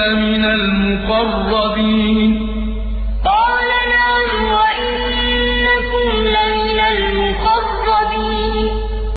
لمن المقربين